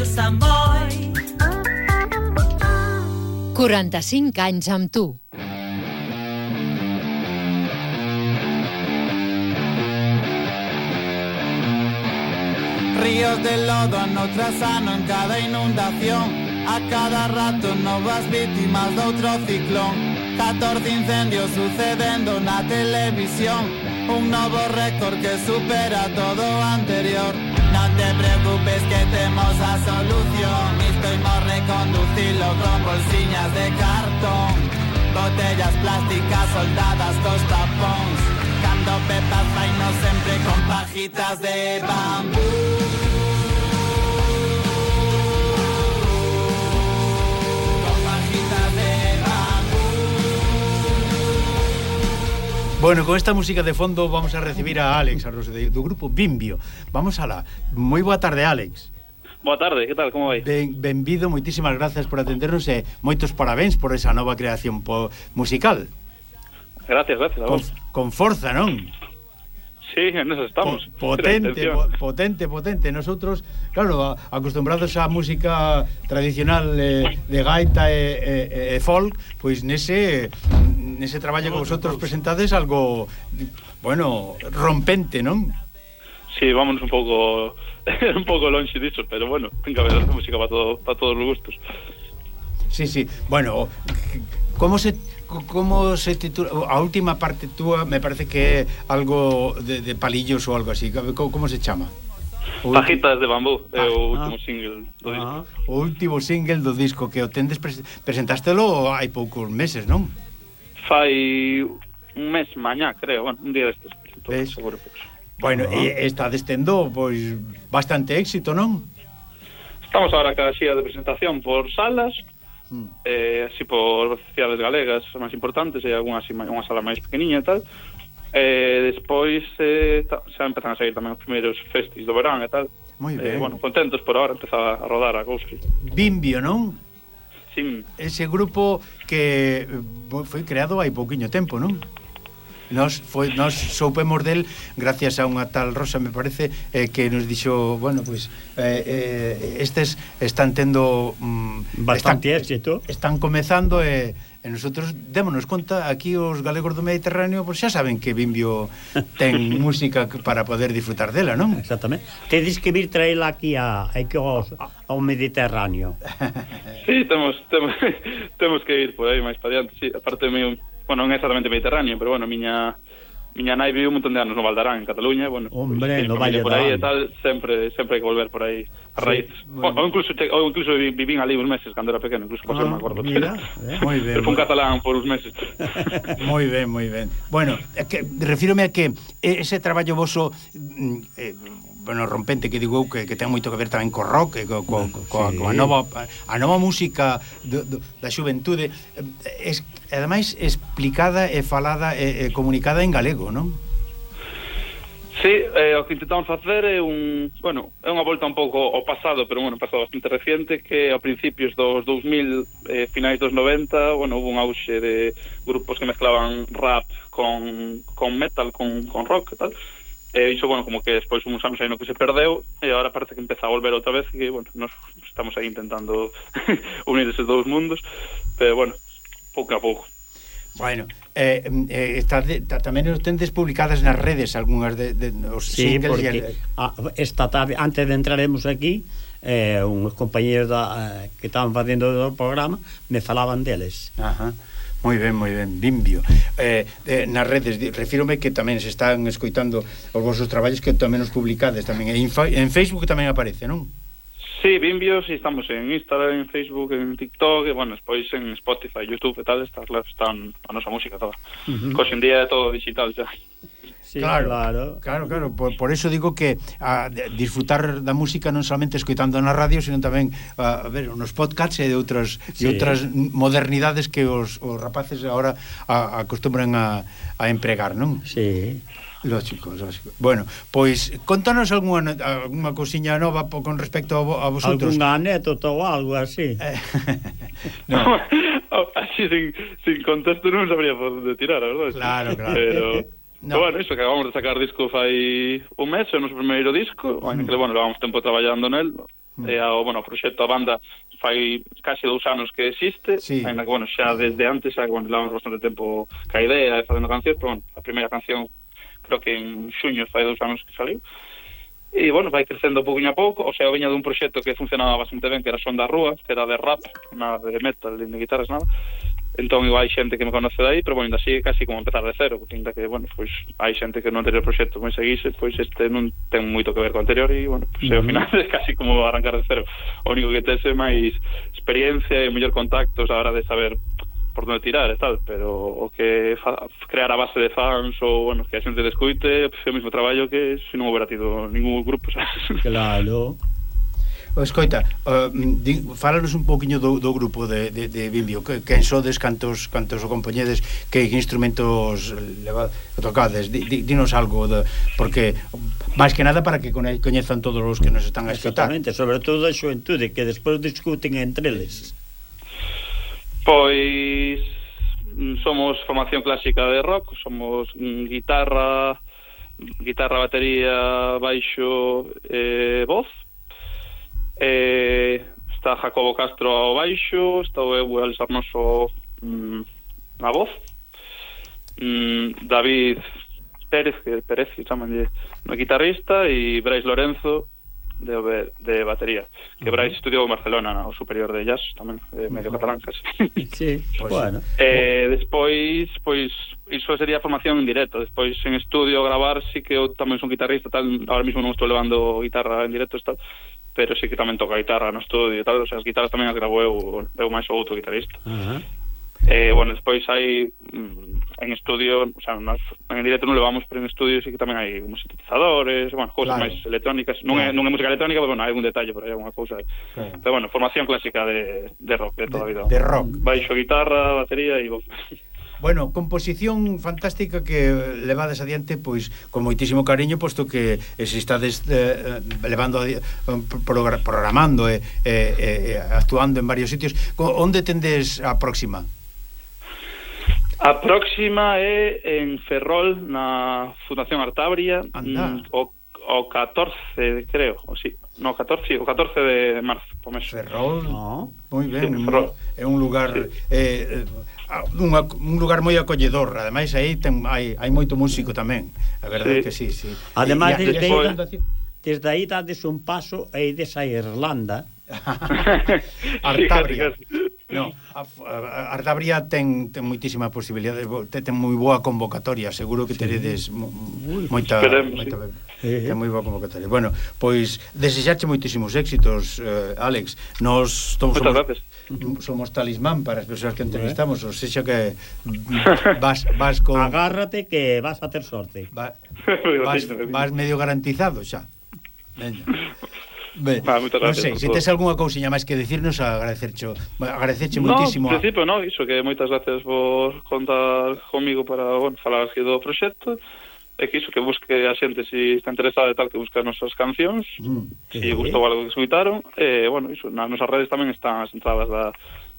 ràdio Sant Boi. 45 anys amb tu. Ríos de lodo a nuestra sano en cada inundación A cada rato novas de otro ciclón 14 incendios sucedendo na televisión Un novo récord que supera todo anterior. Non te preocupes que temos a solución. Isto imos reconducilo con bolsiñas de cartón. Botellas plásticas soldadas cos tapóns Cando Pepa faino sempre con pajitas de bambú Bueno, con esta música de fondo vamos a recibir a Alex, a los de, do grupo Bimbio. Vamos a la. Moi boa tarde, Alex. Boa tarde, que tal, como vai? Ben, benvido, moitísimas grazas por atendernos e moitos parabéns por esa nova creación po musical. Gracias, gracias. A vos. Con, con forza, non? Sí, en eso estamos. Po potente, po potente, potente. Nosotros, claro, acostumbrados á música tradicional eh, de gaita e, e, e folk, pois nese nese traballo que vosotros presentades algo, bueno, rompente, non? Sí, vámonos un pouco un pouco longe disso, pero bueno, venga, ver, a música para, todo, para todos os gustos. Sí, sí. Bueno, como se como se titula a última parte túa me parece que é algo de, de palillos ou algo así como, como se chama Pajitas de bambú ah, é o ah, ah. último ah, single do disco ah, o último single do disco que o tendes pre presentastelo hai poucos meses non? fai un mes mañá, creo, bueno, un día destes. Todo, seguro, pois. Bueno, e está destendo pois bastante éxito, non? Estamos agora cada xía de presentación por salas, mm. eh, así por cidades galegas máis importantes e algunha así, unha sala máis pequeniña e tal. Eh, despois eh, ta, xa empezan a sair tamén os primeiros festis do verán e tal. Moi eh, ben. Eh, bueno, contentos por ahora, empezaba a rodar a cousa. Bimbio, non? sí. Ese grupo que foi creado hai pouquiño tempo, non? Nos foi nos soupemos del gracias a unha tal Rosa, me parece, eh, que nos dixo, bueno, pois pues, eh, eh, estes están tendo mm, bastante están, éxito. Están comezando e eh, E nosotros démonos conta aquí os galegos do Mediterráneo pois pues, xa saben que Bimbio ten música para poder disfrutar dela, non? Exactamente. Tedes que vir traela aquí a aquí ao, ao Mediterráneo. sí, temos, temos temos que ir por aí máis para diante. Sí, aparte meu bueno, non é exactamente mediterráneo, pero bueno, miña miña nai viviu un montón de anos no Valdarán, en Cataluña, bueno, Hombre, pues, no Valle por aí e tal, sempre sempre hai que volver por aí. A raíz. Sí, o, o, incluso te, o incluso vivín ali uns meses cando era pequeno, incluso pasei ah, me acordo. Mira, eh, moi ben. Pero fun catalán por uns meses. moi ben, moi ben. Bueno, é que refírome a que ese traballo voso mm, eh, bueno, rompente que digo eu que, que ten moito que ver tamén co rock, co, co, co, co, sí. co a nova a nova música do, do, da xuventude, eh, es ademais explicada e falada e, e comunicada en galego, non? Sí, eh, o que intentamos facer é un, bueno, é unha volta un pouco ao pasado, pero bueno, pasado bastante reciente, que a principios dos 2000, eh, finais dos 90, bueno, hubo un auxe de grupos que mezclaban rap con, con metal, con, con rock e tal, E iso, bueno, como que despois uns anos aí no que se perdeu e agora parece que empeza a volver outra vez e, bueno, nos estamos aí intentando unir esos dous mundos, pero, bueno, pouco a pouco. Bueno, eh, eh, está de, ta, tamén os tendes publicadas nas redes algunhas de, de os sí, singles porque, a, esta tarde antes de entraremos aquí eh, uns compañeros da, eh, que estaban facendo o programa me falaban deles Ajá. Moi ben, moi ben, Bimbio. Eh, eh, nas redes, refírome que tamén se están escoitando os vosos traballos que tamén os publicades tamén en, en Facebook tamén aparece, non? Sí, Vimbios e estamos en Instagram, en Facebook, en TikTok e, bueno, despois en Spotify, Youtube e tal, está, están a nosa música toda. Uh -huh. Coxe en día é todo digital xa. Sí, claro, claro, claro, claro. Por, por eso digo que ah, a, disfrutar da música non solamente escoitando na radio, sino tamén a, ah, a ver nos podcasts e de outras sí. e outras modernidades que os, os rapaces agora a, ah, acostumbran a, a empregar, non? Sí. Lógico, lógico. Bueno, pois contanos algunha algunha cousiña nova po, con respecto a, a vosotros. Algunha anécdota ou algo así. Eh, no. así sin, sin contexto non sabría por de tirar, a verdade. Claro, claro. Pero... No. Pero bueno, iso que acabamos de sacar disco fai un mes, é o noso primeiro disco, mm. que, bueno, levamos tempo traballando nel, mm. e ao, bueno, o proxecto a banda fai casi dous anos que existe, sí. ainda que, bueno, xa desde antes, xa, bueno, levamos bastante tempo ca idea e facendo cancións, pero, bueno, a primeira canción creo que en xuño fai dous anos que saliu, e, bueno, vai crecendo pouquinho a pouco, o sea, veña dun proxecto que funcionaba bastante ben, que era Son da Rúa, que era de rap, nada de metal, de guitarras, nada, entón igual hai xente que me conoce dai, pero, bueno, ainda así casi como empezar de cero, porque ainda que, bueno, pois, hai xente que no anterior proxecto me seguise, pois este non ten moito que ver co anterior, e, bueno, pois, uh -huh. ao final é casi como arrancar de cero. O único que tese máis experiencia e mellor contactos a hora de saber por donde tirar e tal, pero o que fa, crear a base de fans ou, bueno, que a xente descoite, pues, é o mesmo traballo que se non houbera tido ningún grupo, sabes? Claro. O escoita, uh, di, fálanos un poquinho do, do grupo de, de, de Bimbio que, quen sodes, cantos, cantos o compoñedes que instrumentos leva, tocades, di, di, dinos algo de, porque, máis que nada para que coñezan todos os que nos están a escutar Exactamente, sobre todo a xuventude que despois discuten entre eles Pois mm, somos formación clásica de rock, somos mm, guitarra, guitarra, batería, baixo e eh, voz. Eh, está Jacobo Castro ao baixo, está o eu El Sarnoso mm, na voz. Mm, David Pérez, que Pérez que chamanlle, no guitarrista e Brais Lorenzo de, de batería. Que Brais estudiou en Barcelona, no, o superior de jazz tamén, eh, medio catalán casi. Sí, pois, bueno. Eh, despois, pois, iso sería formación en directo. Despois, en estudio, gravar, sí que eu tamén son guitarrista, tal, ahora mismo non estou levando guitarra en directo, tal, pero sí que tamén toca guitarra no estudio e tal, o sea, as guitarras tamén as gravo eu, eu máis o outro guitarrista. Uh -huh. eh, bueno, despois hai mm, en estudio, o sea, nós en directo non levamos, pero en estudio sí que tamén hai uns sintetizadores, bueno, cousas claro. máis electrónicas, non, claro. é, non é música electrónica, pero bueno, hai algún detalle por aí, alguna cousa. Claro. Pero bueno, formación clásica de, de rock de toda a vida. De rock. Baixo, guitarra, batería e voz. Bueno, composición fantástica que levades adiante pois con moitísimo cariño posto que estades eh, eh, levando adi programando e eh, eh, eh, actuando en varios sitios. Onde tendes a próxima? A próxima é en Ferrol, na Fundación Artabria, Andá. Mm, o, o 14, creo, o sí, no 14, o 14 de marzo, por mes. Ferrol, no, moi ben, sí, Ferrol. é un lugar sí. eh, eh unha, un lugar moi acolledor, ademais aí ten hai, hai moito músico tamén, a verdade sí. que sí, sí. Ademais desde, aí, desde aí dades un paso e ides a Irlanda. Artabria. Fíjate, No, a, a Ardabria ten, ten moitísima posibilidade, ten, ten moi boa convocatoria, seguro que teredes sí. moita, Esperemos, moita sí. Eh. ten moi boa convocatoria. Bueno, pois desexarche moitísimos éxitos, eh, Alex. Nos somos, gracias. Mm, somos talismán para as persoas que entrevistamos, ou sexa que vas, vas con... Agárrate que vas a ter sorte. Va, vas, vas medio garantizado xa. Veña. Ben, ah, moitas gracias. Non sei, se tes algunha cousiña máis que decirnos, agradecercho, agradecerche no, moitísimo. No, principio, a... no, iso, que moitas gracias por contar comigo para, bueno, falar aquí do proxecto é que iso, que busque a xente se si está interesada e tal, que busque as nosas cancións, mm, se si gustou algo que escuitaron, e, eh, bueno, iso, nas nosas redes tamén están as entradas da,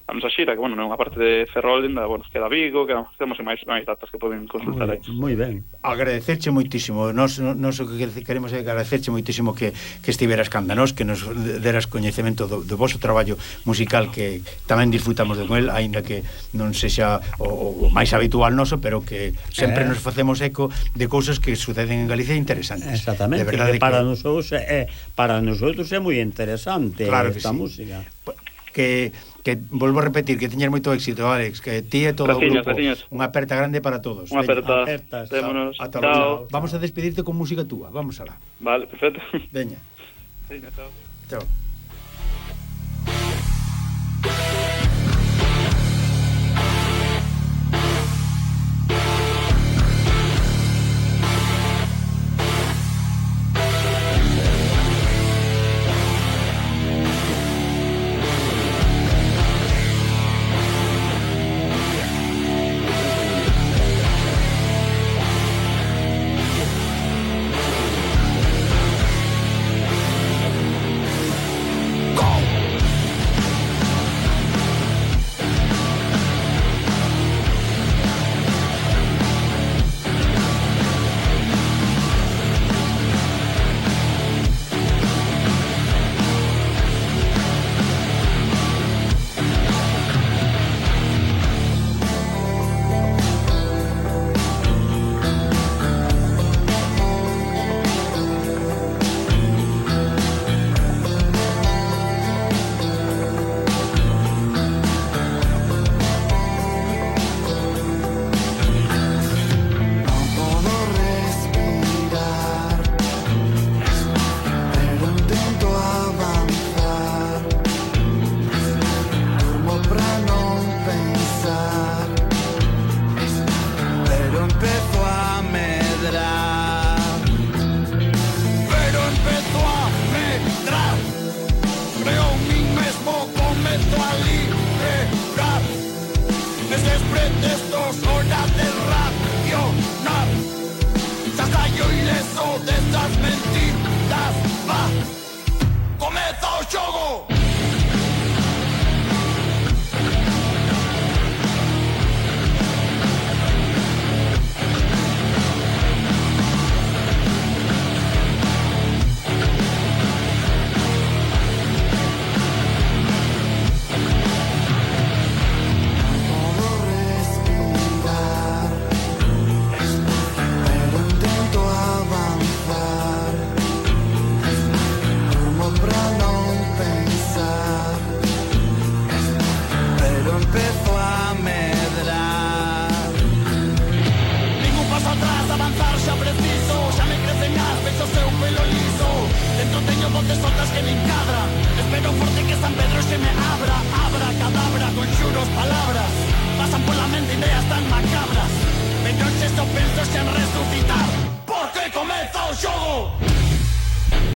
a nosa xira, que, bueno, non a parte de Ferrol, ainda, bueno, queda Vigo, que temos máis, máis datas que poden consultar aí. Moi ben. Agradecerche moitísimo, nos, nos o que queremos é agradecerche moitísimo que, que estiveras canda nos, que nos deras coñecemento do, do vosso traballo musical que tamén disfrutamos de con aínda que non sexa o, o máis habitual noso, pero que sempre eh. nos facemos eco de cousas que suceden en Galicia interesantes. Exactamente, de que para que... nosotros é para nosotros é moi interesante claro esta sí. música que que volvo a repetir que teñas moito éxito, Alex, que ti e todo graciñas, o grupo. Graciñas. Unha aperta grande para todos. Unha aperta. Apertas, Ata chao. Vamos a despedirte con música túa, vamos alá. Vale, perfecto. Veña. Veña, chao. Chao. estos horas de racionar. Sasallo ileso de estas mentiras va. Comeza o xogo! No teño voces soltas que me encadran Espero forte que San Pedro se me abra Abra, cadabra, con xuros, palabras. Pasan pola mente ideas tan macabras. Mellor se só penso sen resucitar Porque comeza o xogo